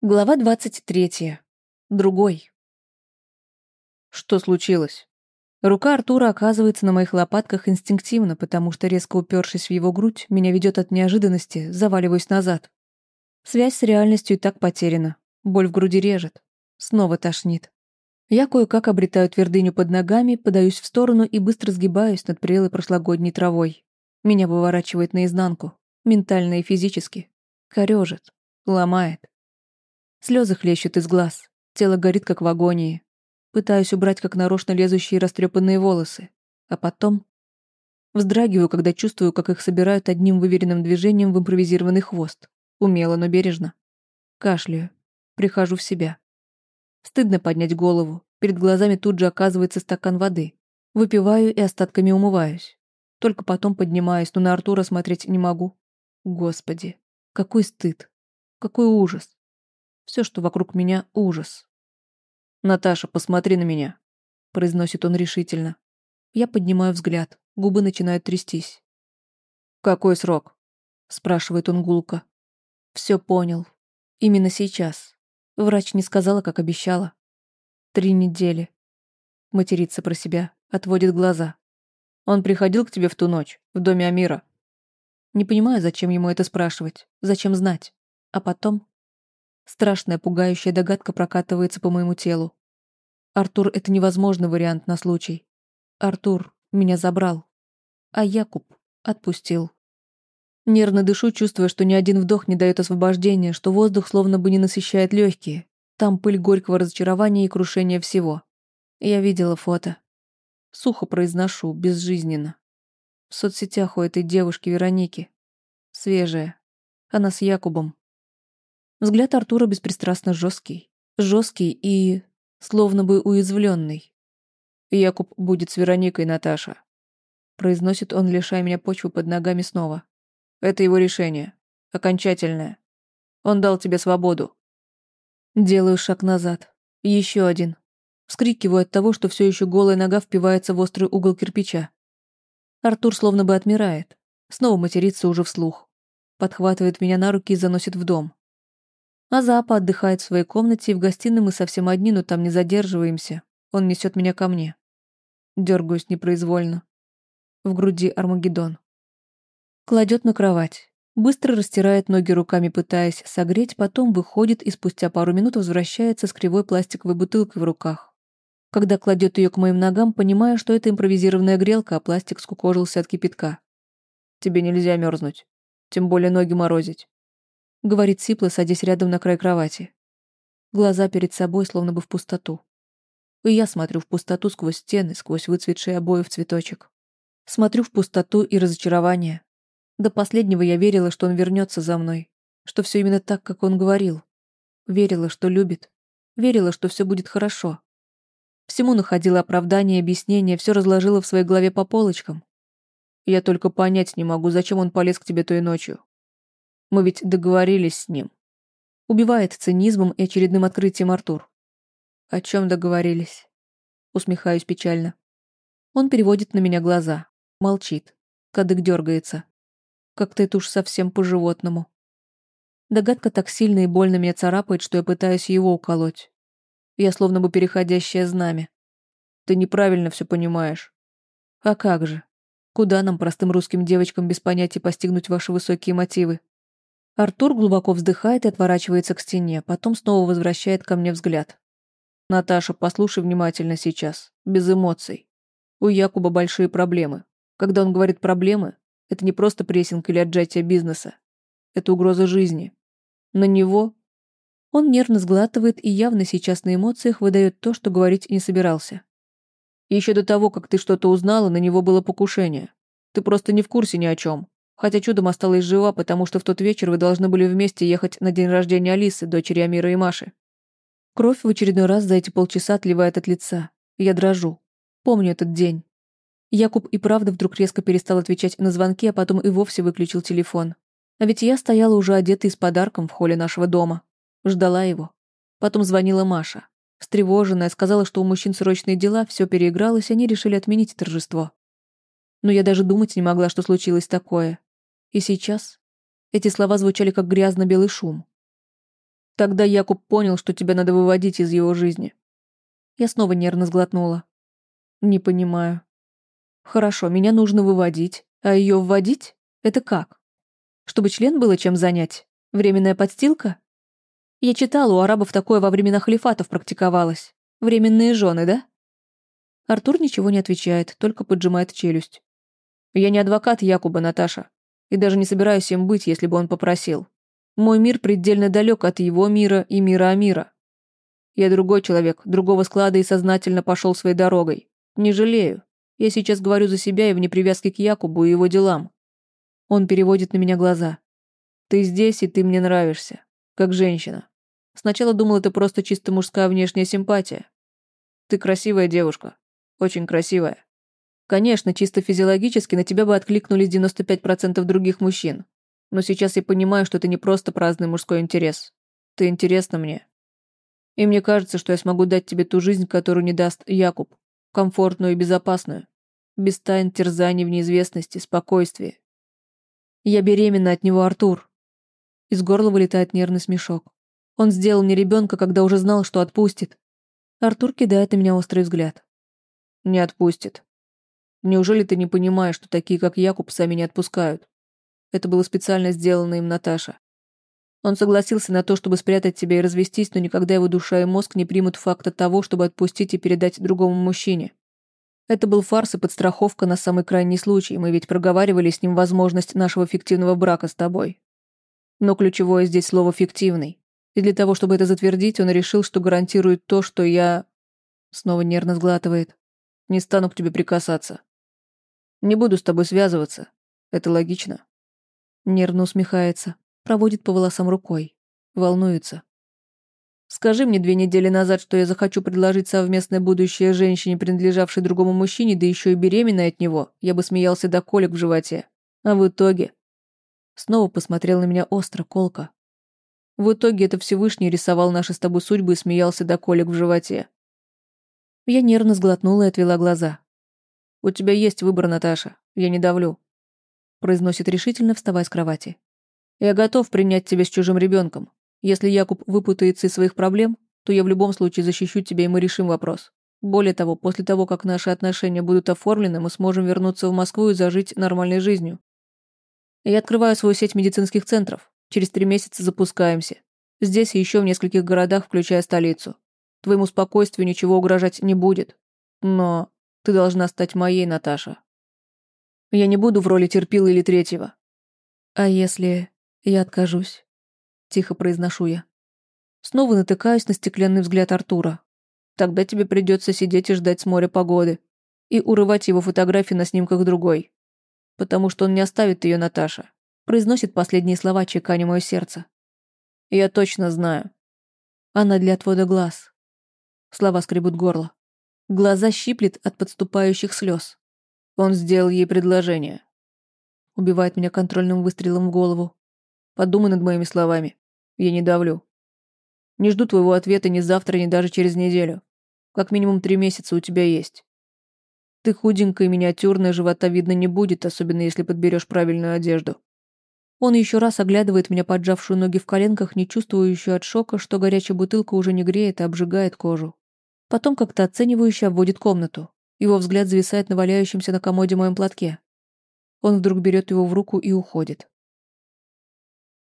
Глава 23. Другой. Что случилось? Рука Артура оказывается на моих лопатках инстинктивно, потому что, резко упершись в его грудь, меня ведет от неожиданности, заваливаюсь назад. Связь с реальностью и так потеряна. Боль в груди режет. Снова тошнит. Я кое-как обретаю твердыню под ногами, подаюсь в сторону и быстро сгибаюсь над прелой прошлогодней травой. Меня выворачивает наизнанку. Ментально и физически. Корёжит. Ломает. Слезы хлещут из глаз. Тело горит, как в агонии. Пытаюсь убрать, как нарочно лезущие растрепанные волосы. А потом... Вздрагиваю, когда чувствую, как их собирают одним выверенным движением в импровизированный хвост. Умело, но бережно. Кашляю. Прихожу в себя. Стыдно поднять голову. Перед глазами тут же оказывается стакан воды. Выпиваю и остатками умываюсь. Только потом поднимаюсь, но на Артура смотреть не могу. Господи, какой стыд. Какой ужас. Все, что вокруг меня, ужас. «Наташа, посмотри на меня», — произносит он решительно. Я поднимаю взгляд, губы начинают трястись. «Какой срок?» — спрашивает он гулко. Все понял. Именно сейчас. Врач не сказала, как обещала. Три недели. Матерится про себя, отводит глаза. Он приходил к тебе в ту ночь, в доме Амира. Не понимаю, зачем ему это спрашивать, зачем знать. А потом Страшная, пугающая догадка прокатывается по моему телу. Артур — это невозможный вариант на случай. Артур меня забрал, а Якуб отпустил. Нервно дышу, чувствуя, что ни один вдох не дает освобождения, что воздух словно бы не насыщает легкие. Там пыль горького разочарования и крушения всего. Я видела фото. Сухо произношу, безжизненно. В соцсетях у этой девушки Вероники. Свежая. Она с Якубом. Взгляд Артура беспристрастно жесткий. Жесткий и... словно бы уязвленный. «Якуб будет с Вероникой, Наташа», — произносит он, лишая меня почвы под ногами снова. «Это его решение. Окончательное. Он дал тебе свободу». Делаю шаг назад. Еще один. Вскрикиваю от того, что все еще голая нога впивается в острый угол кирпича. Артур словно бы отмирает. Снова матерится уже вслух. Подхватывает меня на руки и заносит в дом. А Запа отдыхает в своей комнате, и в гостиной мы совсем одни, но там не задерживаемся. Он несет меня ко мне. Дергаюсь непроизвольно. В груди Армагеддон. Кладет на кровать. Быстро растирает ноги руками, пытаясь согреть, потом выходит и спустя пару минут возвращается с кривой пластиковой бутылкой в руках. Когда кладет ее к моим ногам, понимаю, что это импровизированная грелка, а пластик скукожился от кипятка. Тебе нельзя мерзнуть. Тем более ноги морозить. — говорит Сипла, садясь рядом на край кровати. Глаза перед собой, словно бы в пустоту. И я смотрю в пустоту сквозь стены, сквозь выцветшие обои в цветочек. Смотрю в пустоту и разочарование. До последнего я верила, что он вернется за мной, что все именно так, как он говорил. Верила, что любит. Верила, что все будет хорошо. Всему находила оправдание объяснение, все разложила в своей голове по полочкам. Я только понять не могу, зачем он полез к тебе той ночью. Мы ведь договорились с ним. Убивает цинизмом и очередным открытием Артур. О чем договорились? Усмехаюсь печально. Он переводит на меня глаза. Молчит. Кадык дергается. Как-то это уж совсем по-животному. Догадка так сильно и больно меня царапает, что я пытаюсь его уколоть. Я словно бы переходящее знамя. Ты неправильно все понимаешь. А как же? Куда нам, простым русским девочкам, без понятия постигнуть ваши высокие мотивы? Артур глубоко вздыхает и отворачивается к стене, потом снова возвращает ко мне взгляд. «Наташа, послушай внимательно сейчас, без эмоций. У Якуба большие проблемы. Когда он говорит «проблемы», это не просто прессинг или отжатие бизнеса. Это угроза жизни. На него... Он нервно сглатывает и явно сейчас на эмоциях выдает то, что говорить не собирался. Еще до того, как ты что-то узнала, на него было покушение. Ты просто не в курсе ни о чем. Хотя чудом осталась жива, потому что в тот вечер вы должны были вместе ехать на день рождения Алисы, дочери Амира и Маши. Кровь в очередной раз за эти полчаса отливает от лица. Я дрожу. Помню этот день. Якуб и правда вдруг резко перестал отвечать на звонки, а потом и вовсе выключил телефон. А ведь я стояла уже одетая с подарком в холле нашего дома. Ждала его. Потом звонила Маша. Встревоженная, сказала, что у мужчин срочные дела, все переигралось, они решили отменить торжество. Но я даже думать не могла, что случилось такое. И сейчас эти слова звучали как грязно-белый шум. Тогда Якуб понял, что тебя надо выводить из его жизни. Я снова нервно сглотнула. Не понимаю. Хорошо, меня нужно выводить, а ее вводить? Это как? Чтобы член было чем занять? Временная подстилка? Я читала, у арабов такое во времена халифатов практиковалось. Временные жены, да? Артур ничего не отвечает, только поджимает челюсть. Я не адвокат Якуба, Наташа. И даже не собираюсь им быть, если бы он попросил. Мой мир предельно далек от его мира и мира Амира. Я другой человек, другого склада и сознательно пошел своей дорогой. Не жалею. Я сейчас говорю за себя и в непривязке к Якубу и его делам. Он переводит на меня глаза. Ты здесь, и ты мне нравишься. Как женщина. Сначала думал, это просто чисто мужская внешняя симпатия. Ты красивая девушка. Очень красивая. Конечно, чисто физиологически на тебя бы откликнулись 95% других мужчин. Но сейчас я понимаю, что это не просто праздный мужской интерес. Ты интересна мне. И мне кажется, что я смогу дать тебе ту жизнь, которую не даст Якуб. Комфортную и безопасную. Без тайн, терзаний в неизвестности, спокойствия. Я беременна от него, Артур. Из горла вылетает нервный смешок. Он сделал мне ребенка, когда уже знал, что отпустит. Артур кидает на меня острый взгляд. Не отпустит. Неужели ты не понимаешь, что такие, как Якуб, сами не отпускают? Это было специально сделано им Наташа. Он согласился на то, чтобы спрятать тебя и развестись, но никогда его душа и мозг не примут факта того, чтобы отпустить и передать другому мужчине. Это был фарс и подстраховка на самый крайний случай, мы ведь проговаривали с ним возможность нашего фиктивного брака с тобой. Но ключевое здесь слово «фиктивный». И для того, чтобы это затвердить, он решил, что гарантирует то, что я... Снова нервно сглатывает. Не стану к тебе прикасаться. Не буду с тобой связываться. Это логично. Нервно усмехается, проводит по волосам рукой. Волнуется. Скажи мне две недели назад, что я захочу предложить совместное будущее женщине, принадлежавшей другому мужчине, да еще и беременной от него, я бы смеялся до колик в животе. А в итоге... Снова посмотрел на меня остро, колко. В итоге это Всевышний рисовал наши с тобой судьбы и смеялся до колик в животе. Я нервно сглотнула и отвела глаза. «У тебя есть выбор, Наташа. Я не давлю произносит решительно, вставая с кровати. «Я готов принять тебя с чужим ребенком. Если Якуб выпутается из своих проблем, то я в любом случае защищу тебя, и мы решим вопрос. Более того, после того, как наши отношения будут оформлены, мы сможем вернуться в Москву и зажить нормальной жизнью. Я открываю свою сеть медицинских центров. Через три месяца запускаемся. Здесь и еще в нескольких городах, включая столицу. Твоему спокойствию ничего угрожать не будет. Но ты должна стать моей, Наташа. Я не буду в роли терпила или третьего. А если я откажусь? Тихо произношу я. Снова натыкаюсь на стеклянный взгляд Артура. Тогда тебе придется сидеть и ждать с моря погоды. И урывать его фотографии на снимках другой. Потому что он не оставит ее, Наташа. Произносит последние слова, чеканя мое сердце. Я точно знаю. Она для отвода глаз. Слова скребут горло. Глаза щиплет от подступающих слез. Он сделал ей предложение. Убивает меня контрольным выстрелом в голову. Подумай над моими словами. Я не давлю. Не жду твоего ответа ни завтра, ни даже через неделю. Как минимум три месяца у тебя есть. Ты худенькая и миниатюрная, живота видно не будет, особенно если подберешь правильную одежду. Он еще раз оглядывает меня, поджавшую ноги в коленках, не чувствующую от шока, что горячая бутылка уже не греет и обжигает кожу. Потом как-то оценивающе обводит комнату. Его взгляд зависает на валяющемся на комоде моем платке. Он вдруг берет его в руку и уходит.